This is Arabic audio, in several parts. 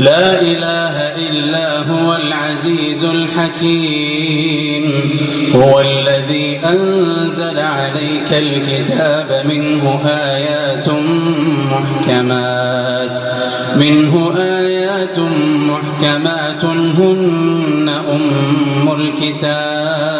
لا إله إلا هو العزيز الحكيم. هو الذي أنزل عليك الكتاب منه آيات محكمات. منه آيات محكمات هن أم الكتاب.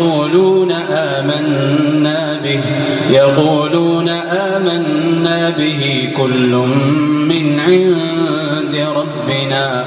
يقولون آمنا به يقولون آمنا به كل من عند ربنا.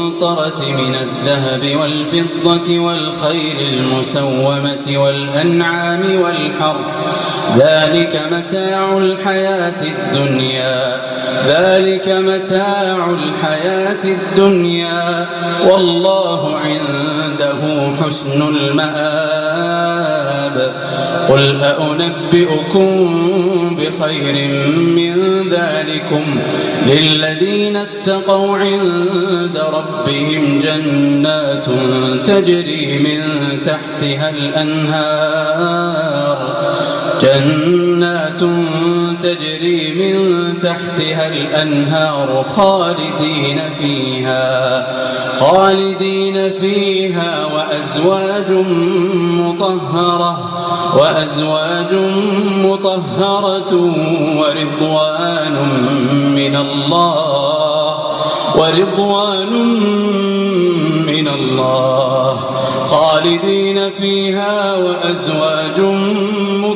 من الذهب والفضة والخيل المسومة والأنعام والحرث. ذلك متاع الحياة الدنيا. ذلك متاع الحياة الدنيا. والله عنده حسن المآب. قل أنبئكم بخير من ذلكم للذين اتقوا عند ربهم جنات تجري من تحتها الأنهار جنات تجري من تحتها الأنهار خالدين فيها خالدين فيها وأزواج مطهرة وأزواج مطهرة ورضوان من الله ورضوان من الله خالدين فيها وأزواج مطهرة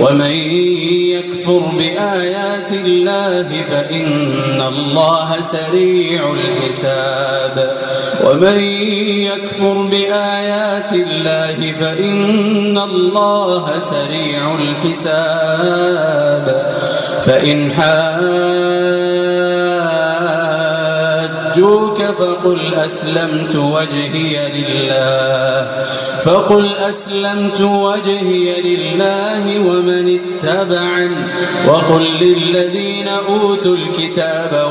ومن يكفر بآيات الله فإن الله سريع الحساب. ومن يكفر بآيات الله فإن الله سريع الحساب. فإن حاجوك فقل أسلمت وجهي لله. فقل أسلمت وجهي لله ومن اتبعن وقل للذين أوتوا الكتاب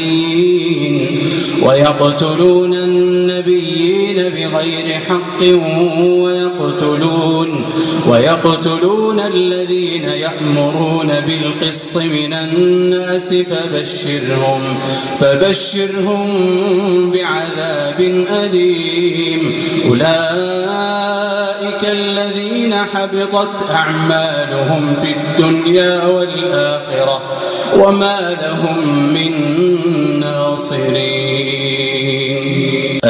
ويقتلون النبيين بغير حق ويقتلون ويقتلون الذين يأمرون بالقسط من الناس فبشرهم فبشرهم بعذاب أليم. أولئك الذين حبطت أعمالهم في الدنيا والآخرة وما لهم من ناصرين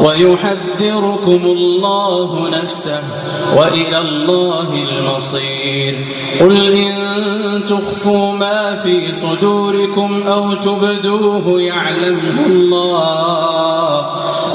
ويحذركم الله نفسه وإلى الله المصير. قل إن تخفوا ما في صدوركم أو تبدوه يعلمه الله.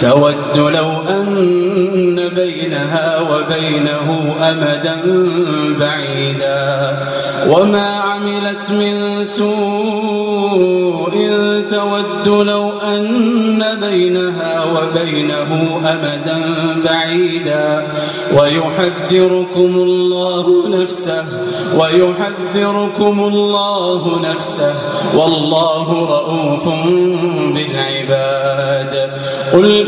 تود لو أن بينها وبينه أمدا بعيدا. وما عملت من سوء تود لو أن بينها وبينه أمدا بعيدا. ويحذركم الله نفسه ويحذركم الله نفسه. والله رؤوف بالعباد. قل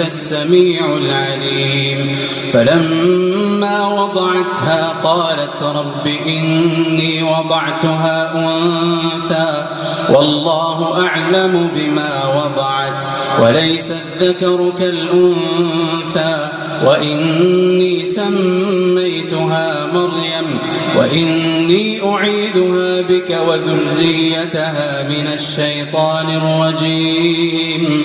السميع العليم. فلما وضعتها قالت رب إني وضعتها أنثى. والله أعلم بما وضعت وليس الذكر كالأنثى. وإني سميتها مريم وإني أعيذها بك وذريتها من الشيطان الرجيم.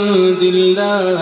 الله.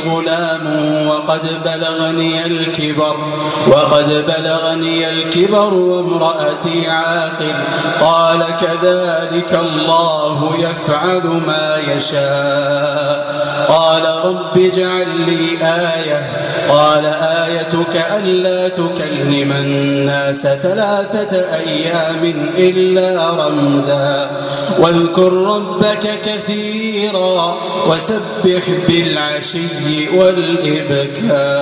غلام وقد بلغني الكبر وقد بلغني الكبر وامرأتي عاقل قال كذلك الله يفعل ما يشاء. قال رب اجعل لي آية. قال آيتك ألا تكلم الناس ثلاثة أيام إلا رمزا. واذكر ربك كثيرا وسبح بالعشي والإبكار.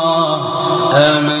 آمنا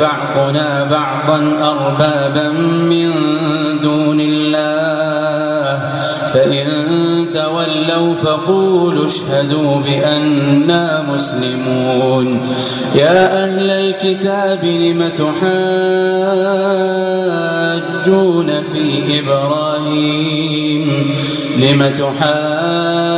بعضنا بعضا أربابا من دون الله. فإن تولوا فقولوا اشهدوا بأننا مسلمون. يا أهل الكتاب لم تحاجون في إبراهيم؟ لم تحاجون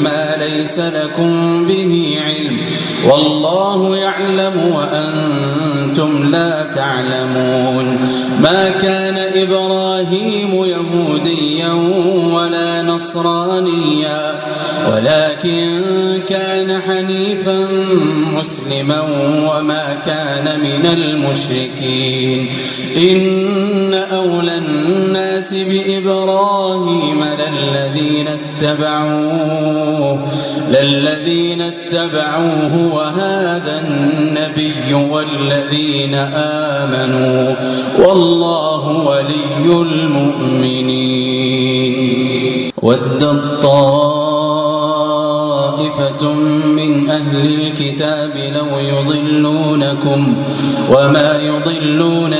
فيما ليس لكم به علم. والله يعلم وأنتم لا تعلمون. ما كان إبراهيم يهوديا نصرانيا. ولكن كان حنيفا مسلما وما كان من المشركين. إن أولى الناس بإبراهيم للذين اتبعوه للذين اتبعوه وهذا النبي والذين آمنوا والله ولي المؤمنين. ود الطائفة من أهل الكتاب لو يضلونكم وما يضلون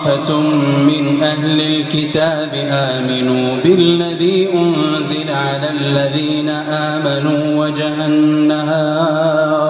الطائفة من أهل الكتاب آمنوا بالذي أنزل على الذين آمنوا وجه النهار.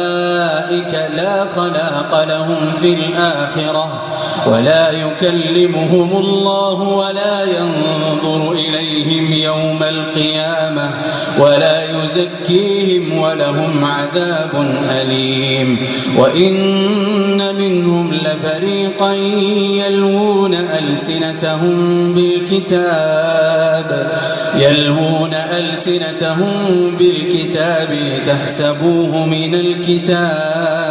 أولئك لا خلاق لهم في الآخرة. ولا يكلمهم الله ولا ينظر إليهم يوم القيامة ولا يزكيهم ولهم عذاب أليم. وإن منهم لفريقا يلوون ألسنتهم بالكتاب يلوون ألسنتهم بالكتاب لتحسبوه من الكتاب.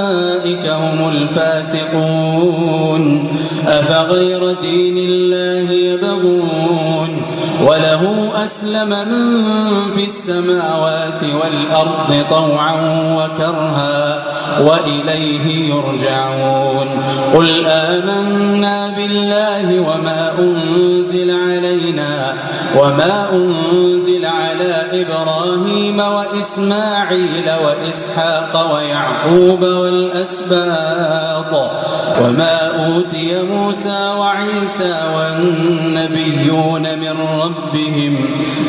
هم الفاسقون. أفغير دين الله يبغون؟ وله أسلم من في السماوات والأرض طوعا وكرها وإليه يرجعون. قل آمنا بالله وما أنزل علينا وما أنزل على إبراهيم وإسماعيل وإسحاق ويعقوب والأسباط وما أوتي موسى وعيسى والنبيون من ربهم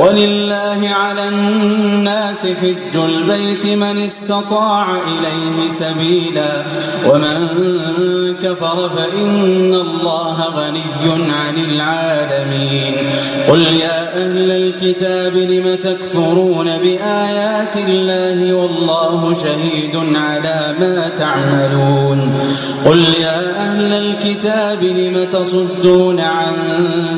ولله على الناس حج البيت من استطاع إليه سبيلا ومن كفر فإن الله غني عن العالمين قل يا أهل الكتاب لم تكفرون بآيات الله والله شهيد على ما تعملون قل يا الكتاب لم تصدون عن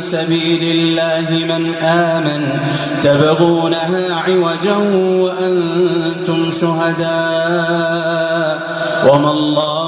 سبيل الله من آمن تبغونها عوجا وأنتم شهداء وما الله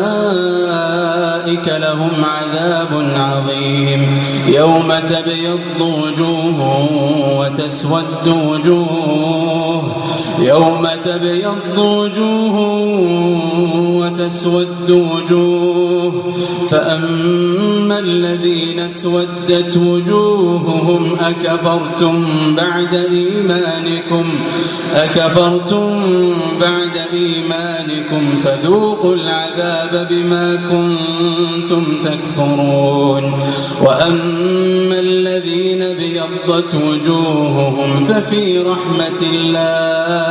لهم عذاب عظيم. يوم تبيض وجوه وتسود وجوه يوم تبيض وجوه وتسود وجوه فأما الذين اسودت وجوههم أكفرتم بعد إيمانكم أكفرتم بعد إيمانكم فذوقوا العذاب بما كنتم تكفرون. وأما الذين بيضت وجوههم ففي رحمة الله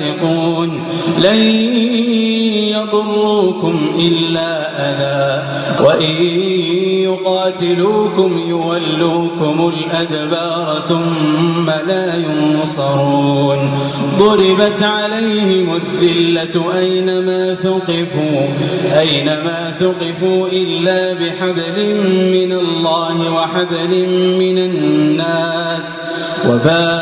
لن يضروكم إلا أذى. وإن يقاتلوكم يولوكم الأدبار ثم لا ينصرون. ضربت عليهم الذلة أينما ثقفوا. أينما ثقفوا إلا بحبل من الله وحبل من الناس. وباءوا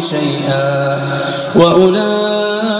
شيئا. وأولئك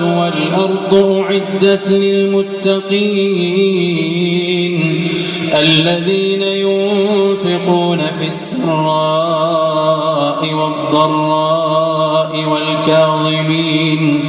والأرض أعدت للمتقين الذين ينفقون في السراء والضراء والكاظمين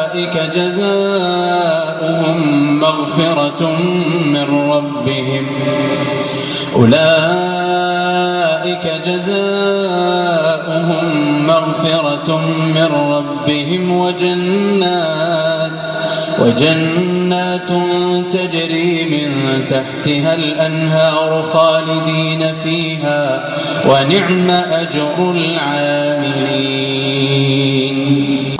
جزاؤهم مغفرة من ربهم. أولئك أولئك جزاؤهم مغفرة من ربهم وجنات وجنات تجري من تحتها الأنهار خالدين فيها ونعم أجر العاملين.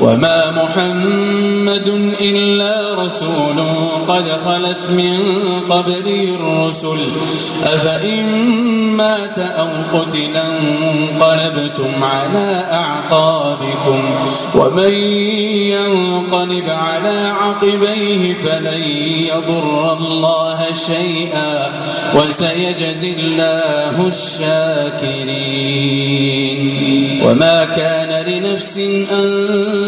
وما محمد إلا رسول قد خلت من قبله الرسل أفإن مات أو قتلا انقلبتم على أعقابكم ومن ينقلب على عقبيه فلن يضر الله شيئا وسيجزي الله الشاكرين وما كان لنفس أن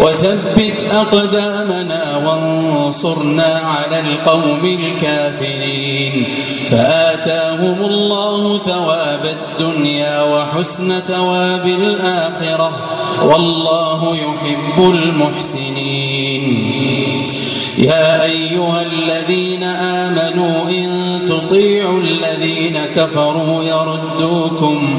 وثبت أقدامنا وانصرنا على القوم الكافرين فآتاهم الله ثواب الدنيا وحسن ثواب الآخرة والله يحب المحسنين. يا أيها الذين آمنوا إن تطيعوا الذين كفروا يردوكم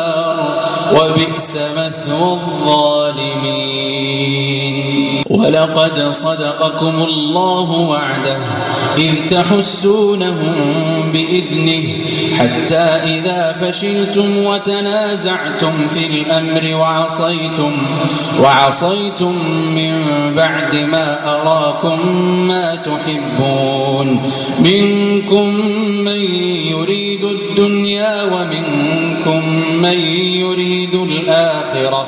وبئس مثوى الظالمين. ولقد صدقكم الله وعده إذ تحسونهم بإذنه حتى إذا فشلتم وتنازعتم في الأمر وعصيتم وعصيتم من بعد ما أراكم ما تحبون. منكم من يريد الدنيا ومنكم من يريد الآخرة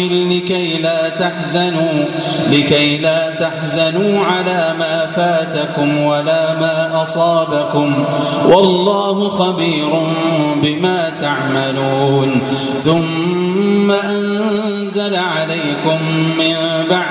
لكي لا تحزنوا لكي لا تحزنوا على ما فاتكم ولا ما أصابكم. والله خبير بما تعملون. ثم أنزل عليكم من بعد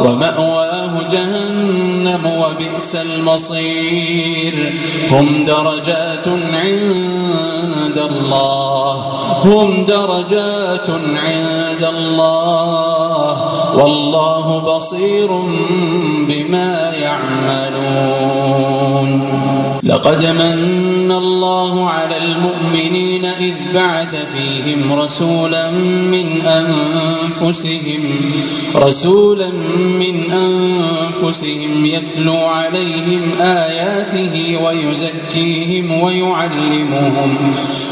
ومأواه جهنم وبئس المصير. هم درجات عند الله. هم درجات عند الله. والله بصير بما يعملون. لقد من الله على المؤمنين إذ بعث فيهم رسولا من أنفسهم رسولا من أنفسهم يتلو عليهم آياته ويزكيهم ويعلمهم.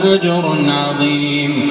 أجر عظيم.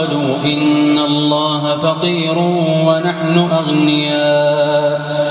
إن الله فقير ونحن أغنياء.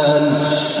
man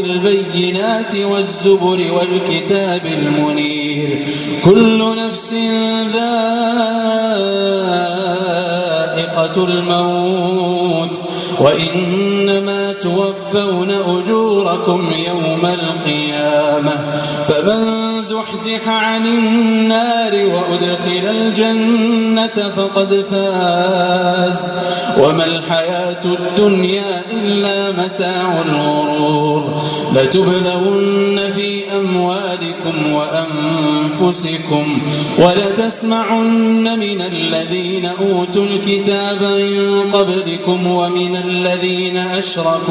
والزبر والكتاب المنير كل نفس ذائقة الموت وإنما توفون أجوركم يوم القيامة فمن زحزح عن النار وأدخل الجنة فقد فاز وما الحياة الدنيا إلا متاع الغرور لتبلغن في أموالكم وأنفسكم ولتسمعن من الذين أوتوا الكتاب من قبلكم ومن الذين أشركوا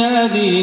ينادي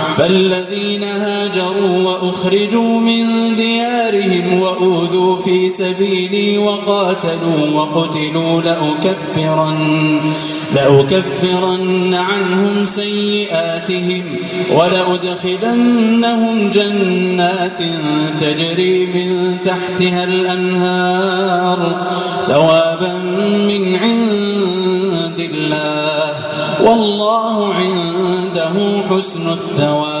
فالذين هاجروا وأخرجوا من ديارهم وأوذوا في سبيلي وقاتلوا وقتلوا لأكفرن, لأكفرن عنهم سيئاتهم ولأدخلنهم جنات تجري من تحتها الأنهار ثوابا من عند الله. والله عنده حسن الثواب.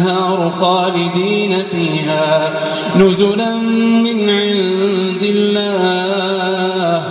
خالدين فيها نزلا من عند الله.